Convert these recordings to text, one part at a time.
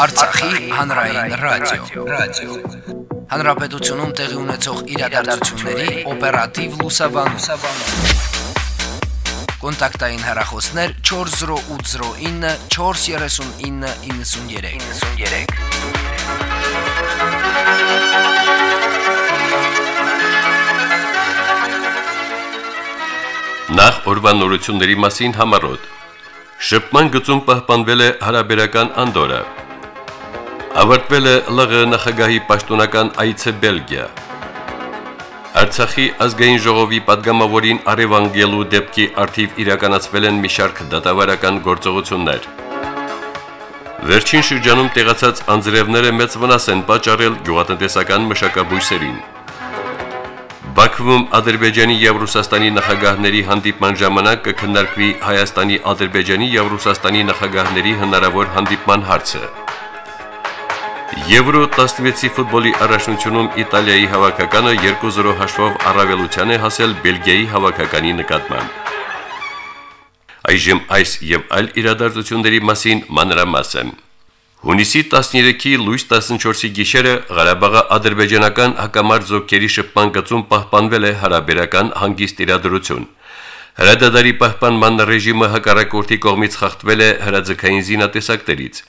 Արցախի հանրային ռադիո, ռադիո։ Հանրապետությունում տեղի ունեցող իրադարձությունների օպերատիվ լուսաբանում։ Կոնտակտային հեռախոսներ 40809 43993։ 93 Նախ օրվանորությունների մասին համարոտ։ Շփման գծում պահպանվել է հարաբերական անդորը։ Ավարտվել է ԼՂ նախագահի պաշտոնական այցը Բելգիա։ Արցախի ազգային ժողովի падգամավորին արևանգելու դեպքի արդիվ իրականացվել են մի շարք դատավարական գործողություններ։ Վերջին շրջանում տեղացած անձրևները մեծ վնաս են պատճառել գյուղատնտեսական մշակաբույսերին։ Բաքվում Ադրբեջանի եւ Ռուսաստանի նախագահների հանդիպման ժամանակ կքննարկվի Հայաստանի, Ադրբեջանի եւ Ռուսաստանի նախագահների հնարավոր հանդիպման հարցը։ Եվրո 16-ի ֆուտբոլի առաջնությունում Իտալիայի հավաքականը 2-0 հաշվով առավելության է հասել Բելգիայի հավաքականի նկատմամբ։ Այժմ այս եւ այլ իրադարձությունների մասին մանրամասը։ Հունիսի 13-ի լույս 14-ի գիշերը Ղարաբաղի ադրբեջանական հակամարտ զոհերի շփման գծում պահպանվել է հարաբերական հանգիստ իրադրություն։ Հրադադարի պահպանման ռեժիմը հակառակորդի կողմից խախտվել է հրաձգային զինատեսակներից։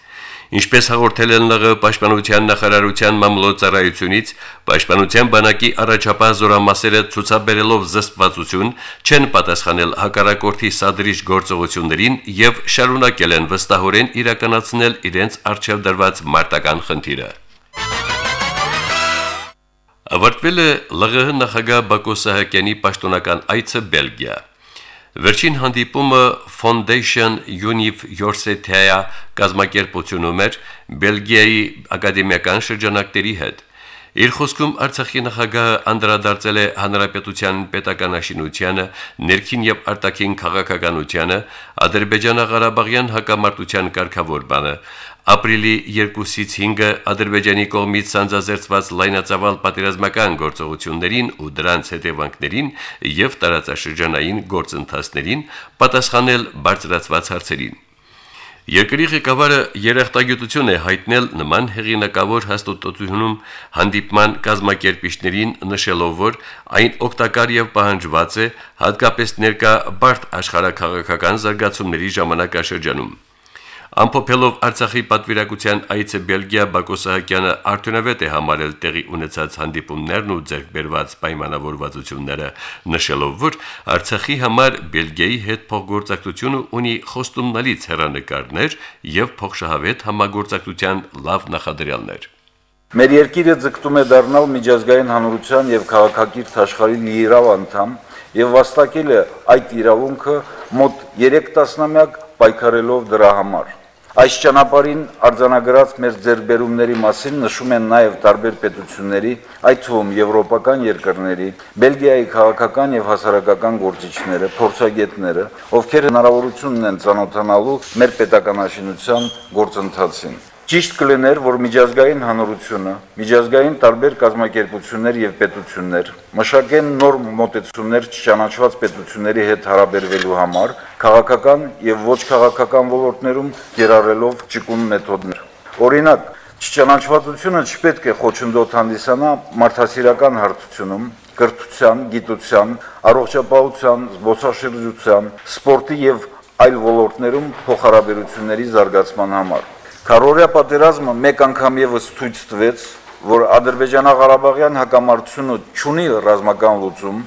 Ինչպես հաղորդել են ԼՂ պաշտպանության նախարարության մամլոյցարայությունից, պաշտպանության բանակի առաջապահ զորամասերը ցուցաբերելով զսպվածություն չեն պատասխանել հակառակորդի սադրիչ գործողություններին եւ շարունակել են վստահորեն իրականացնել իրենց արժեվ դրված մարտական խնդիրը։ Ավարտվել է ԼՂՀ նախագահ Բակո Սահակյանի պաշտոնական այցը Բելգիա։ Վերջին հանդիպումը Foundation Univ Yorsetea կազմակերպությունում էր Բելգիայի ակադեմիական շրջանակների հետ։ Իր խոսքում Արցախի նախագահը անդրադարձել է հանրապետության պետական աշինությանը, ներքին եւ արտաքին քաղաքականությանը, Ադրբեջանա-Ղարաբաղյան հակամարտության կարգավորմանը, ապրիլի 2-ից 5-ը Ադրբեջանի կողմից սանձազերծված լայնածավալ պատերազմական գործողություններին ու դրանց հետևանքներին եւ տարածաշրջանային գործընթացներին պատասխանել բարձրացված հարցերին։ Երկրի ղեկավարը երախտագիտություն է հայտնել նման հեղինակավոր հաստատությունում հանդիպման կազմակերպիչներին նշելով, որ այն օգտակար եւ պահանջված է հատկապես ներկա բարդ աշխարհակաղակական զարգացումների ժամանակաշրջանում։ Ամփոփելով Արցախի պատվիրակության այցը Բելգիա Բակո Սահակյանը արդյունավետ է համարել տեղի ունեցած հանդիպումներն ու ձեռքբերված պայմանավորվածությունները, նշելով, որ Արցախի համար Բելգիայի հետ փոխգործակցությունը ունի խոստումնալից հերանեկարներ եւ փոխշահավետ համագործակցության լավ նախադրյալներ։ Մեր երկիրը ձգտում է դառնալ միջազգային հանրության եւ քաղաքակիրթ աշխարհի լիիրավ անդամ եւ վաստակել է այդ իրավունքը մոտ 3 տասնամյակ պայքարելով դրա համար։ Այս ճանապարհին արձանագրած մեր ձեռբերումների մասին նշում են նաև տարբեր պետությունների, այդ թվում եվրոպական երկրների, Բելգիայի քաղաքական եւ հասարակական գործիչները, փորձագետները, ովքեր հնարավորություն ունեն ճանոթանալու մեր պետականաշինության գործընթացին։ Ճիշտ կլիներ, որ միջազգային հանրությունը, միջազգային տարբեր կազմակերպություններ եւ պետություններ մշակեն նոր մոտեցումներ չճանաչված պետությունների հետ հարաբերվելու համար, քաղաքական եւ ոչ քաղաքական ոլորտներում կերարելով ճկուն մեթոդներ։ Օրինակ, Չճանաչվածությունը չպետք է խոչընդոտ հանդիսանա մարդասիրական հարթությունում, կրթության, գիտության, առողջապահության, զբոսաշրջության, սպորտի եւ այլ ոլորտներում փոխհարաբերությունների զարգացման համար։ Քարորիա պատերազմը մեկ անգամ եւս ցույց տվեց, որ Ադրբեջանա-Ղարաբաղյան հակամարտությունը ունի ռազմական լուծում,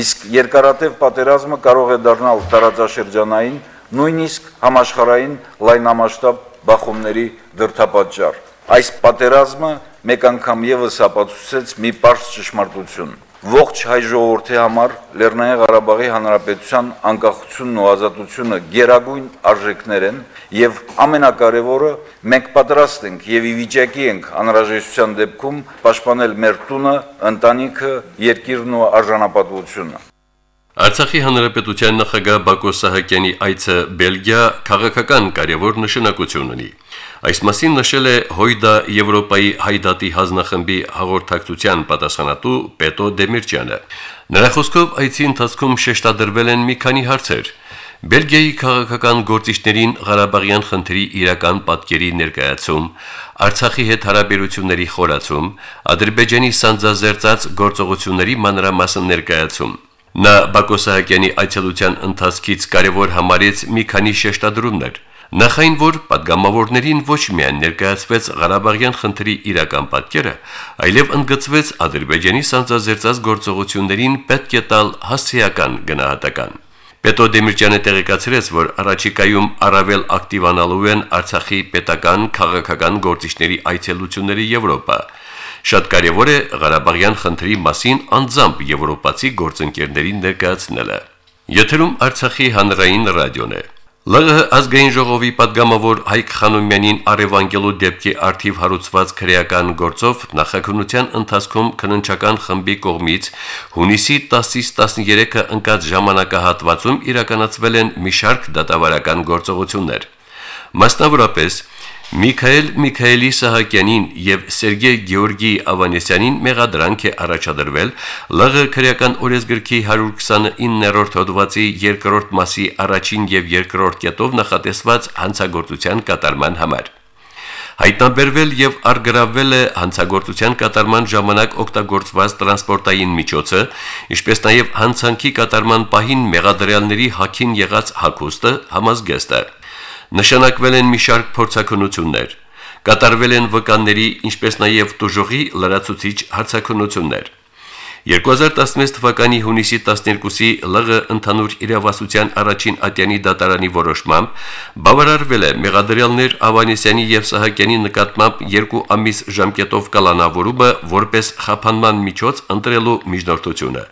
իսկ երկարատև պատերազմը կարող է դառնալ տարածաշրջանային, նույնիսկ համաշխարհային լայնամասշտաբ բախումների դրդապատճառ։ Այս պատերազմը մեկ անգամ եւս ապացուցեց մի པարզ ճշմարտություն. Ողջ հայ ժողովրդի համար Լեռնային Ղարաբաղի Հանրապետության անկախությունն ու ազատությունը գերագույն արժեքներ են եւ ամենակարևորը մենք պատրաստ ենք եւ ի վիճակի ենք անհրաժեշտության դեպքում պաշտպանել մեր տունը, ընտանիքը, երկիրն ու արժանապատվությունը Արցախի հանրապետության նախագահ Բակո Սահակյանի այցը Բելգիա քաղաքական կարևոր նշանակություն ունի։ Այս մասին նշել է Հույդա Եվրոպայի հայդատի հանձնախմբի հաղորդակցության պատասխանատու Պետո Դեմիրճյանը։ Նրա խոսքով այցի ընթացքում շեշտադրվել են մի քանի հարցեր։ Բելգիայի քաղաքական գործիչներին Ղարաբաղյան խնդրի իրական պատկերի ներկայացում, Արցախի հետ հարաբերությունների խորացում, Ադրբեջանի սանձազերծած գործողությունների մանրամասն ներկայացում։ Նա Բակո Սահակյանի այցելության ընթացքից կարևոր համարեց մի քանի շեշտադրումներ։ Նախայն որ падգամավորներին ոչ միայն ներկայացվեց Ղարաբաղյան խնդրի իրական պատկերը, այլև ընդգծվեց Ադրբեջանի սանձազերծած գործողություններին պետք է տալ հասցեական գնահատական։ Պետո Դեմիրճյանը տեղեկացրեց, որ առաջիկայում առավել ակտիվանալու են Արցախի պետական քաղաքական գործիչների այցելությունները Եվրոպա։ Շատ կարևոր է Ղարաբաղյան խնդրի մասին անձամբ եվրոպացի գործընկերներին ներկայացնելը։ Եթերում Արցախի հանրային ռադիոն է։ ԼՂՀ ազգային ժողովի падգամավոր Հայկ Խանոմյանին արևանգելու դեպքի արդիվ հարուցված քրեական գործով նախաքննության ընթացքում քննչական խմբի կողմից հունիսի 10-ից 13-ը ընկած ժամանակահատվածում իրականացվել են մի շարք դատավարական գործողություններ։ Մասնավորապես Միքայել Միքայելի Սահակյանին եւ Սերգեյ Գեորգի Ավանեսյանին մեղադրանք է առաջադրվել. ԼՂ քրեական օրենսգրքի 129-րդ հոդվածի 2-րդ մասի առաջին եւ երկրորդ կետով նախատեսված հանցագործության կատարման համար հայտնաբերվել եւ արգրավվել է հանցագործության կատարման ժամանակ օգտագործված տրանսպորտային միջոցը, ինչպես նաեւ հանցանքի կատարման պահին մեղադրյալների հակին եղած հակոստը համազգեստը։ Նշանակվել են մի շարք փորձակնություններ, կատարվել են վկանների, ինչպես նաև տուժողի լրացուցիչ հարցակնություններ։ 2016 թվականի հունիսի 12-ի ԼՂ ընդհանուր իրավասության առաջին ատյանի դատարանի որոշմամբ բավարարվել է մեղադրյալներ Ավանեսյանի եւ Սահակյանի նկատմամբ երկու ամիս ժամկետով կալանավորումը որպես խափանման միջոց ընտրելու միջնորդությունը։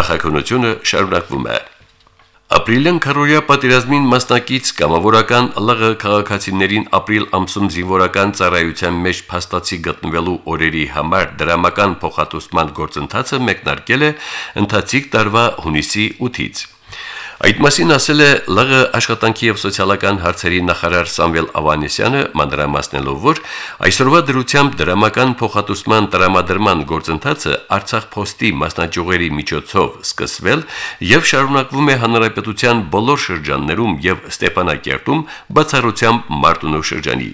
Նախաքնությունը շարունակվում է։ Ապրիլյան քարորիա պատերազմին մասնակից կամավորական ԼՂ քաղաքացիներին ապրիլ ամսում զինվորական ծառայության մեջ փաստացի գտնվելու օրերի համար դրամական փոխհատուցման գործընթացը մեկնարկել է ընթացիկ տարվա հունիսի 8-ից։ Այդ մասին ասել է ԼՂ աշխատանքի եւ սոցիալական հարցերի նախարար Սամվել Ավանեսյանը, մանրամասնելով, որ այսօրվա դրությամբ դրամական փոխհատուսման տրամադրման գործընթացը Արցախ փոստի մասնաճյուղերի միջոցով սկսվել եւ շարունակվում է հանրապետության բոլոր շրջաններում եւ Ստեփանակերտում բացառությամբ Մարտունու շրջանի։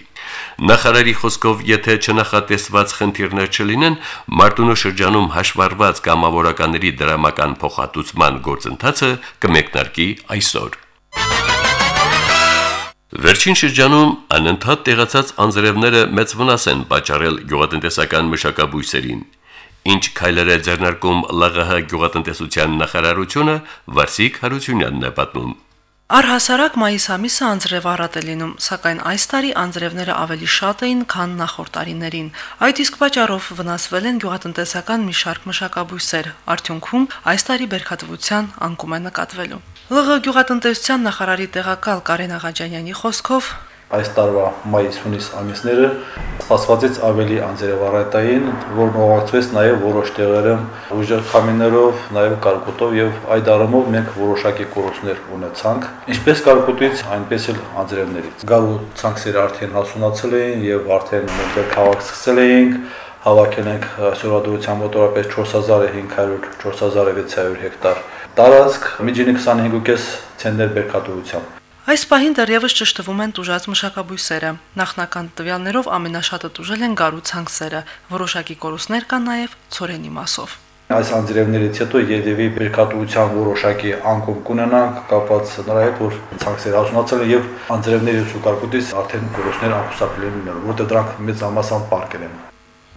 Նախարարի խոսքով, եթե չնախատեսված խնդիրներ չլինեն, Մարտունու շրջանում հաշվառված կամավորականների դրամական փոխհատուցման գործընթացը կմեկնարկի այսօր։ Վերջին շրջանում անընդհատ տեղացած անձրևները մեծ վնաս են պատճառել գյուղատնտեսական մշակաբույսերին։ Ինչ քայլեր է ձեռնարկում ԼՂՀ գյուղատնտեսության նախարարությունը, Վարսիկ Հարությունյանն է պատմում։ Առհասարակ մայիս ամիսը անձրև առատ է լինում, սակայն այս տարի անձրևները ավելի շատ էին, քան նախորդ տարիներին։ Այդ իսկ պատճառով վնասվել են գյուղատնտեսական մի շարք մշակաբույսեր։ Արդյունքում այս տարի բերքատվության անկում է նկատվելու։ ԼՂ գյուղատնտեսության նախարարի տեղակալ Կարեն Աղաջանյանի խոսքով այս տարվա մայիս-հունիս ամիսները սպասվածից ավելի անձրևառայտային, որն ուղղակցվեց նաև որոշ տեղերը ուժեղ քամիներով, նաև կարկուտով եւ այդ առումով մենք որոշակի կորուստներ ունեցանք, ինչպես կարկուտից, այնպես էլ անձրևներից։ Գարու ցանքսերը արդեն հասունացել էին եւ արդեն մենք քաղաք սկսել էինք հավաքել ենք այսօրվա դրությամբ մոտորապես 4500-4600 հեկտար տարածք, միջինի 25.5 ցենտներ բերքատվությամբ։ Այս պահին դեռևս ճշտվում են տուժած մշակաբույսերը։ Նախնական տվյալներով ամենաշատը տուժել են գարու ցանքսերը, որոշակի կորուստներ կան նաև ծորենի մասով։ Այս անձրևներից հետո երևի բերքատվության որոշակի անկում կունենանք կապված նրա հետ, որ ցանքսերը հասունացել են եւ անձրևների սուկարկուտից արդեն կորուստներ անխուսափելի են լինել, որտեղ դրանք մեծ ամասան պարկել են։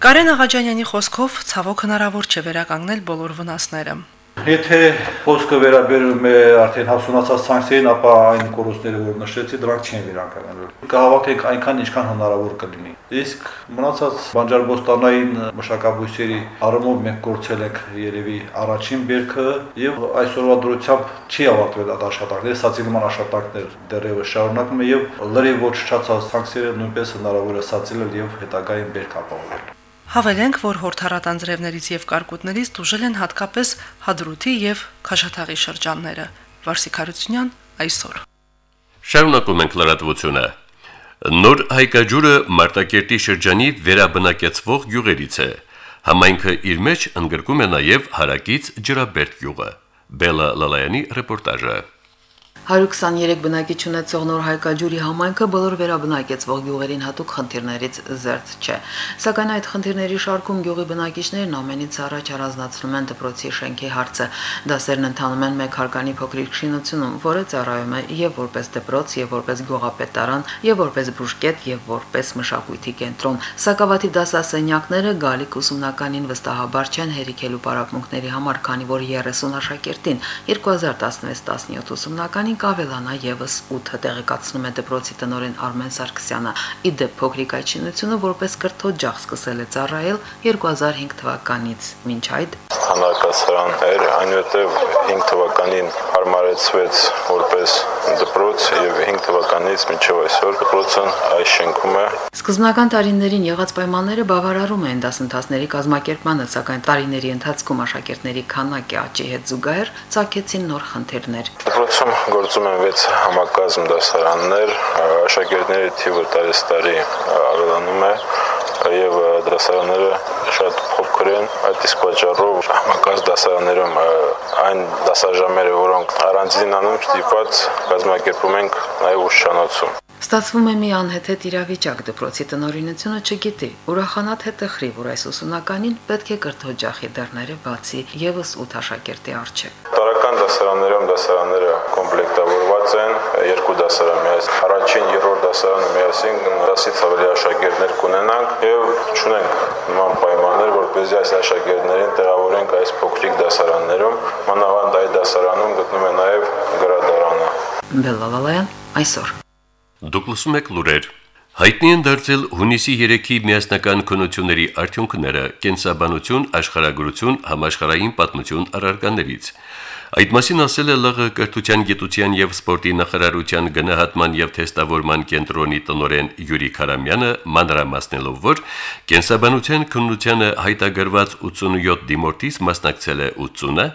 Կարեն Աղաջանյանի խոսքով ցավոք հնարավոր չէ վերականգնել բոլոր վնասները։ Եթե խոսքը վերաբերում է արդեն հասունացած սանկցիային, ապա այն կորուստները, որ նշեցի, դրանք չեն վերականգնվել։ Կհավաքենք այնքան, ինչքան հնարավոր կլինի։ Իսկ մնացած բանջարբոստանային մշակաբույսերի առումով մենք կորցել ենք երևի առաջին բերքը եւ այսօրվա դրությամբ չի ավարտվել այդ աշխատանքները, սացիլման աշխատանքներ դեռևս շարունակվում է եւ լրիվ ոչ չացած սանկցիները նույնպես հնարավոր է սացիլել եւ հետագային բերք ապահովել։ Հավելենք, որ հորթարատ անձրևներից եւ կարկուտներից դուժել են հատկապես Հադրութի եւ Քաշաթաղի շրջանները։ Վարսիկ Հարությունյան այսօր։ Շարունակում ենք լրատվությունը։ Նոր հայկաջուրը Մարտակերտի շրջանի վերաբնակեցվող գյուղերից է։ Համայնքը իր մեջ ընդգրկում է նաև հարակից Ջրաբերդ գյուղը։ Բելա Լալայանի ռեպորտաժը։ 123 բնակիչ ունեցող նոր հայկաջուրի համայնքը բոլոր վերաբնակեցվող գյուղերին հատուկ խնդիրներից զերծ չէ։ Սակայն այդ խնդիրների շարքում գյուղի բնակիչներն ամենից առաջ առանձնացնում են դպրոցի շենքի հարցը։ Դասերն ընթանում են մեկ հարկանի փոքրիկ շինությունում, որը ծառայում է եւ որպես դպրոց, եւ որպես գյուղապետարան, եւ որպես բուժկետ, եւ որպես մշակույթի կենտրոն։ Սակավաթի դասասենյակները գալիք ուսումնականին վստահաբար չեն հերիքելու պարապմունքների համար, քանի որ 30 աշակերտին 2016-17 ուսումնականին Այն կավելանա եւս 8 տեղեկացնում է դպրոցի տնօրեն Արմեն Սարգսյանը։ Իդեպ փոքրիկ այչինությունը որպես կրթօջախ սկսել է ծառայել 2005 թվականից։ Մինչ այդ հանրակացարան էր, այնուհետև 5 թվականին հարմարեցվեց որպես դպրոց եւ 5 թվականից մինչեւ այսօր դպրոցն այս շենքում է։ Սկզբնական տարիներին եղած պայմանները բավարարում են դասընթացների կազմակերպմանը, սակայն տարիների ընթացքում աշակերտների քանակի աճի հետ զուգահեռ ցակեցին նոր խնդիրներ։ Դպրոցում գործում են 6 համակազմ դասարաններ, աշակերտների թիվը տարես տարի ավելանում է եւ դասարանները շատ փոքր են այդ իսկ պատճառով համակազմ դասարաններում այն դասաժամերը որոնք առանձինանում ստիպված կազմակերպում ենք նաեւ ուսանոցում Ստացվում է մի անհեթեթ իրավիճակ դպրոցի տնօրինությունը չգիտի։ Ուրախանա թե տխրի, որ այս ուսումնականին պետք է կրթօջախի դռները բացի եւս 8 աշակերտի առջև։ Տարական դասարաններում դասարանները կոմպլեկտավորված են, երկու դասարան միասին, առաջին, երրորդ դասարանը միասին 10-ից ավելի աշակերտներ կունենանք եւ ճունենք նման պայմաններ, որպեսզի այս աշակերտներին տեղավորենք այս փոքրիկ դասարաններում, մանավանդ այդ դասարանում գտնվում է նաեւ գրադարանը։ Բելլալալայան այսօր Դուք լսում եք լուրեր։ Հայտնի են դարձել հունիսի 3-ի միասնական քննությունների արդյունքները կենսաբանություն, աշխարհագրություն, համաշխարհային պատմություն առարկաներից։ Այդ մասին ասել է ԼՂ կրթության, գիտության եւ սպորտի նախարարության գնահատման եւ թեստավորման կենտրոնի տնօրեն Յուրի Խարամյանը, մանրամասնելով, որ կենսաբանության քննությանը հայտագրված 87 դիմորդից մասնակցել է 80-ը,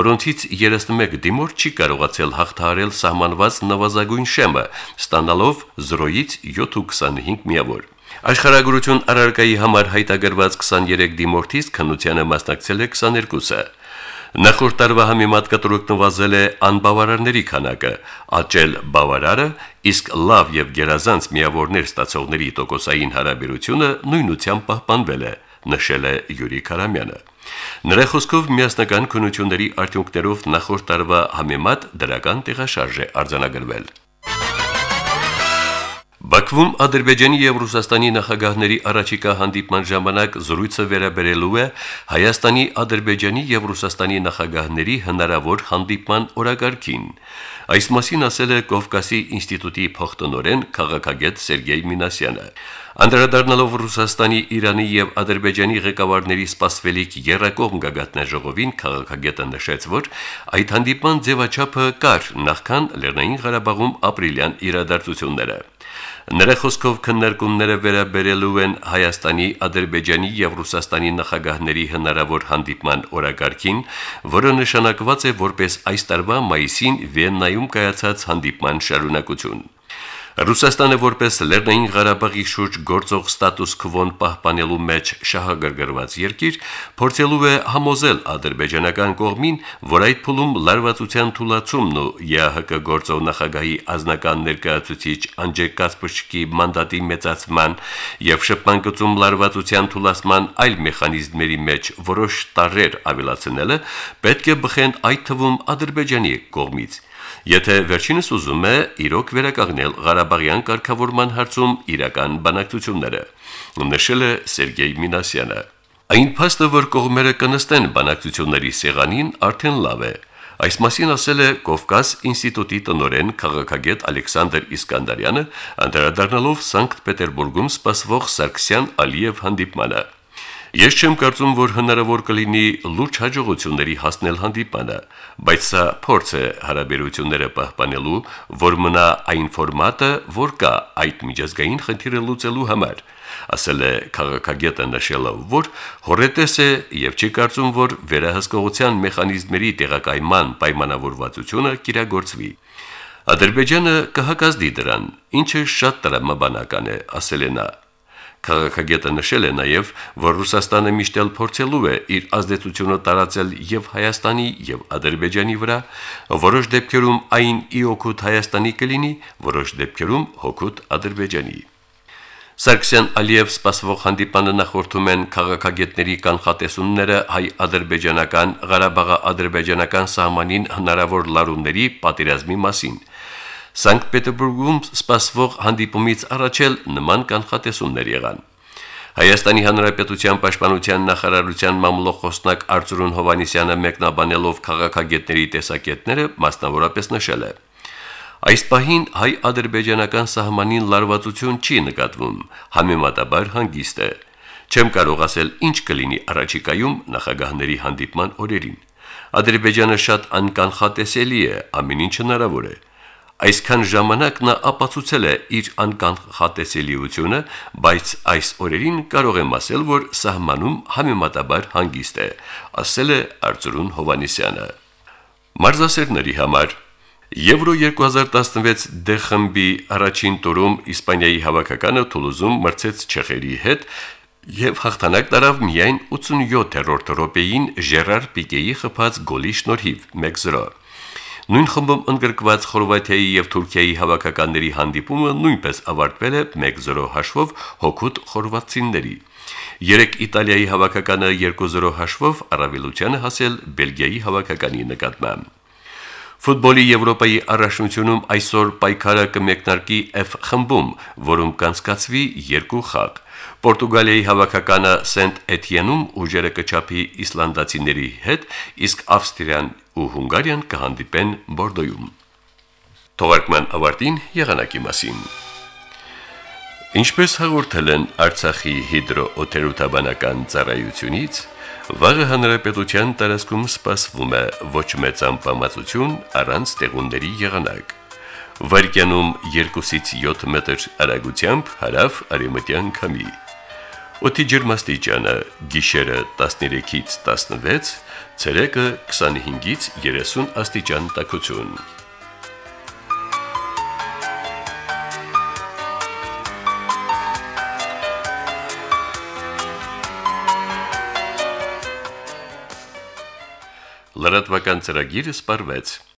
որոնցից 31 դիմորդ չի կարողացել հաղթահարել սահմանված նվազագույն շեմը, ստանալով 0-ից 7.25 միավոր։ Աշխարհագրություն առարկայի համար հայտագրված 23 դիմորդից քննությանը մասնակցել է 22-ը։ Նախորդ տարվա համեմատ կտրուկ նվազել է անբավարարների քանակը, աճել բավարարը, իսկ լավ եւ գերազանց միավորներ ստացողների տոկոսային հարաբերությունը նույնությամբ պահպանվել է, նշել է Յուրի Կարամյանը։ Նրա խոսքով միասնական քննությունների արդյունքներով նախորդ տարվա համեմատ դրական տեղաշարժ է արձանագրվել։ Բաքվում Ադրբեջանի եւ Ռուսաստանի նախագահների առաջիկա հանդիպման ժամանակ զրույցը վերաբերելու է Հայաստանի, Ադրբեջանի եւ Ռուսաստանի նախագահների հնարավոր հանդիպման օրակարգին։ Այս մասին ասել է Կովկասի ինստիտուտի փոխտնօրեն քաղաքագետ Սերգեյ Մինասյանը։ Անդրադառնալով Ռուսաստանի, Իրանի եւ Ադրբեջանի ղեկավարների սպասվելիք երրակողմ գագաթնաժողովին քաղաքագետը նշեց, որ այդ հանդիպման ձևաչափը կար նախքան Լեռնային Ղարաբաղում ապրիլյան իրադարձությունները։ Նրա խոսքով քննարկումները վերաբերելու են Հայաստանի, Ադրբեջանի եւ Ռուսաստանի նախագահների հնարավոր հանդիպման օրակարգին, որը նշանակված է որպես այս տարվա մայիսին Վիեննայում կայացած հանդիպման շարունակություն։ Ռուսաստանը որպես Լեռնային Ղարաբաղի շուրջ գործող ստատուս քվոն պահպանելու մեջ շահագրգռված երկիր փորձելու է համոզել ադրբեջանական կողմին, որ այդ փուլում լարվածության թուլացումն ու ԵԱՀԿ գործող նախագահի ազնական ներկայացուցիչ Անջեյ Կասպրչկի մանդատի մեծացման եւ շփմանկցում լարվածության թուլացման այլ մեխանիզմների մեջ որոշ տարեր ավելացնելը պետք է բխեն այդ թվում ադրբեջանի կողմից եթե վերջինս ուզում է իրոք վերականգնել Ղարաբաղյան կարգավորման հարցում իրական բանակցությունները, նշել է Սերգեյ Մինասյանը։ Այն փաստը, որ կողմերը կնստեն բանակցությունների սեղանին, արդեն լավ է։ Այս մասին ասել է Կովկաս ինստիտուտի տնօրեն քաղաքագետ Ալեքսանդր Իսկանդարյանը, անդրադառնալով Սանկտ Պետերբուրգում սպասվող Սարգսյան-Ալիև հանդիպմանը։ Ես չեմ կարծում, որ հնարավոր կլինի լուրջ հաջողությունների հասնել հանդիպանը, բայց սա փորձ է հարաբերությունները պահպանելու, որ մնա այն ֆորմատը, որ կա այդ միջազգային խնդիրը լուծելու համար ասել է քաղաքագետը նշելով, որ հորետես է եւ չի կարծում, որ վերահսկողության մեխանիզմերի տեղակայման պայմանավորվածությունը կիրագործվի։ Ադրբեջանը կհակազդի դրան, ինչը շատ տրամաբանական է, ասել է նա։ Քաղաքագետը նշել է նաև, որ Ռուսաստանը միշտ էլ փորձելու է իր ազդեցությունը տարածել եւ Հայաստանի եւ Ադրբեջանի վրա, որոշ դեպքերում այն ի օգուտ Հայաստանի կլինի, որոշ դեպքերում հոգուտ Ադրբեջանի։ Սարգսյան Ալիև սպասվող հանդիպանը նախորդում են քաղաքագետների կանխատեսումները հայ-ադրբեջանական Ղարաբաղի ադրբեջանական սահմանին հնարավոր լարումների պատերազմի մասին։ Սանկտ Պետերբուրգում սպասվող հանդիպումից առաջ էլ նման կանխատեսումներ եղան։ Հայաստանի Հանրապետության Պաշտպանության նախարարության մամլոխոսնակ Արծրուն Հովանիսյանը մեկնաբանելով քաղաքագետների տեսակետները մասնավորապես նշել է. Այս պահին հայ-ադրբեջանական սահմանին լարվածություն չի նկատվում, համեմատաբար հանգիստ է։ Չեմ կարող ասել ինչ կլինի առաջիկայում նախագահների հանդիպման օրերին։ Ադրբեջանը շատ անկանխատեսելի է, ամեն ինչ հնարավոր է։ Այսքան ժամանակ նա ապացուցել է իր անկանխատեսելիությունը, բայց այս օրերին կարող եմ ասել, որ սահմանում համեմատաբար հանգիստ է, ասել է Արծրուն Հովանիսյանը։ Մարզասերների համար Եվրո 2016 D խմբի առաջին տուրում Իսպանիայի հավաքականը Թուլուզում մրցեց Չեխերի հետ եւ հաղթանակ տարավ միայն 87-րդ րոպեին Ժերար Պիկեի խփած գոլի շնորհիվ 1-0։ Նույն խմբում ընդգրկված Խորվաթիայի եւ Թուրքիայի հավաքականների հանդիպումը նույնպես ավարտվել է 1-0 հաշվով հոգուտ խորվաթցիների։ Երեք Իտալիայի հավաքականը 2-0 հաշվով առավելությանը հասել Բելգիայի հավաքականի նկատմամբ։ Ֆուտբոլի Եվրոպայի առաջնությունում այսօր պայքարը կմեկնարկի F խմբում, որում կանցկացվի երկու խաղ։ Պորտուգալիայի հավաքականը Սենտ Էթիենում ուժերը կչափի իսլանդացիների հետ, իսկ Ավստրիան ու Հունգարիան կհանդիպեն Բորդոյում։ Թողարկման ավարտին եղանակի մասին։ Ինչպես հաղորդել են Արցախի հիդրոօթերոթաբանական ծառայությունից, Վաղը հանրապետության տարածքում սպասվում է ոչ մեծ անպամացություն առանց տեղունների եղանակ։ Վարկյանում 2-ից 7 մետր արագությամբ հարավ արևմտյան քամի։ Օդի ջերմաստիճանը՝ գիշերը 13-ից 16, ցերեկը 25-ից 30 աստիճան տաքություն։ Լրատվական ծրագիրը սպարվեց։